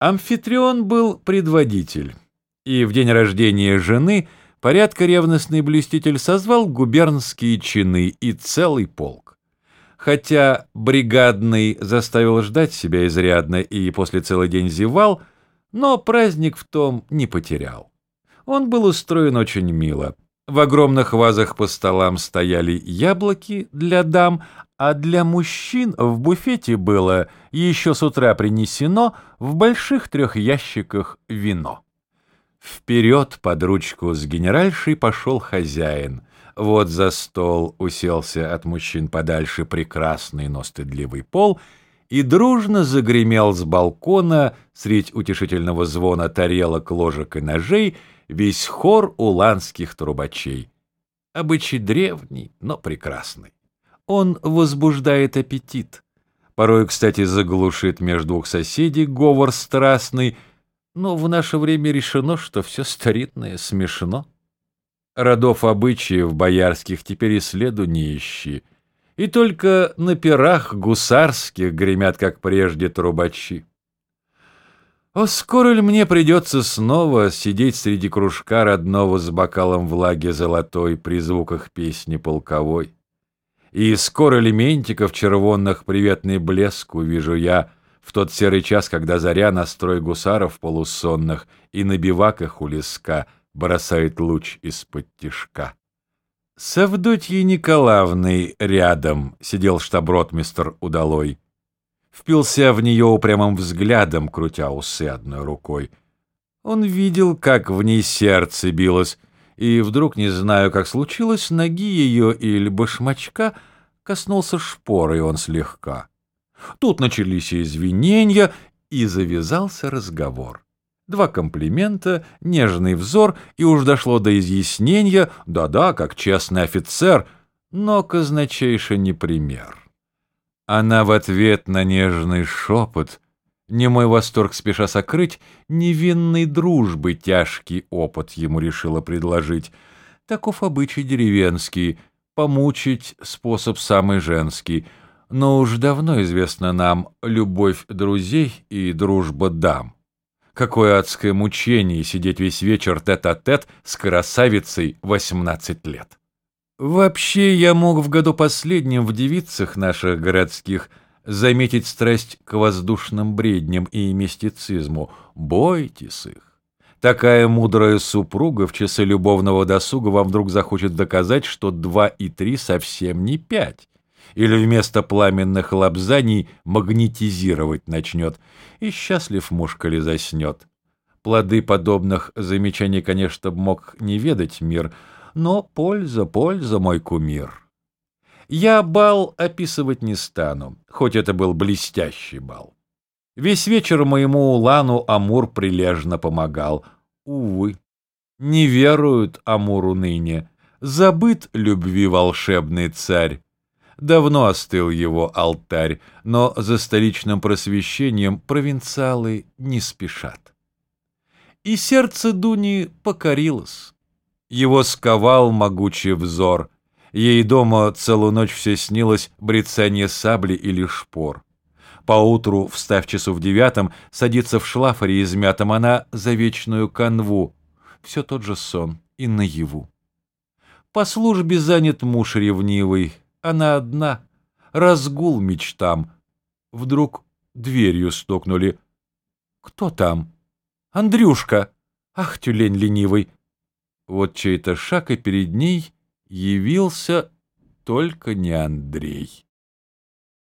Амфитрион был предводитель, и в день рождения жены порядка ревностный блюститель созвал губернские чины и целый полк. Хотя бригадный заставил ждать себя изрядно и после целый день зевал, но праздник в том не потерял. Он был устроен очень мило. В огромных вазах по столам стояли яблоки для дам, а для мужчин в буфете было еще с утра принесено в больших трех ящиках вино. Вперед под ручку с генеральшей пошел хозяин. Вот за стол уселся от мужчин подальше прекрасный, но стыдливый пол и дружно загремел с балкона средь утешительного звона тарелок, ложек и ножей весь хор уланских трубачей. Обычай древний, но прекрасный. Он возбуждает аппетит. Порой, кстати, заглушит между двух соседей говор страстный, но в наше время решено, что все старинное смешно. Родов обычаев боярских теперь и следу не ищи, и только на пирах гусарских гремят, как прежде, трубачи. О, скоро ли мне придется снова сидеть среди кружка родного с бокалом влаги золотой при звуках песни полковой? И скоро ли ментиков червонных приветный блеск увижу я в тот серый час, когда заря на строй гусаров полусонных и на биваках у леска бросает луч из-под тишка. С Авдотьей Николаевной рядом сидел штаб-ротмистр удалой впился в нее упрямым взглядом, крутя усы одной рукой. Он видел, как в ней сердце билось, и вдруг, не знаю, как случилось, ноги ее или башмачка коснулся шпорой он слегка. Тут начались извинения, и завязался разговор. Два комплимента, нежный взор, и уж дошло до изъяснения, да-да, как честный офицер, но казначейша не пример. Она в ответ на нежный шепот, не мой восторг спеша сокрыть, невинной дружбы тяжкий опыт ему решила предложить. Таков обычай деревенский, помучить способ самый женский. Но уж давно известно нам любовь друзей и дружба дам. Какое адское мучение сидеть весь вечер тет-а-тет -тет с красавицей восемнадцать лет. Вообще, я мог в году последнем в девицах наших городских заметить страсть к воздушным бредням и мистицизму. Бойтесь их. Такая мудрая супруга в часы любовного досуга вам вдруг захочет доказать, что два и три совсем не пять. Или вместо пламенных лапзаний магнетизировать начнет, и счастлив муж, коли заснет. Плоды подобных замечаний, конечно, мог не ведать мир — но польза, польза, мой кумир. Я бал описывать не стану, хоть это был блестящий бал. Весь вечер моему Улану Амур прилежно помогал. Увы, не веруют Амуру ныне, забыт любви волшебный царь. Давно остыл его алтарь, но за столичным просвещением провинциалы не спешат. И сердце Дуни покорилось. Его сковал могучий взор. Ей дома целую ночь все снилось брецание сабли или шпор. Поутру, встав часу в девятом, садится в шлафоре измятом она за вечную канву. Все тот же сон и наяву. По службе занят муж ревнивый, она одна, разгул мечтам. Вдруг дверью стукнули. «Кто там?» «Андрюшка!» «Ах, тюлень ленивый!» Вот чей-то шаг, и перед ней явился только не Андрей.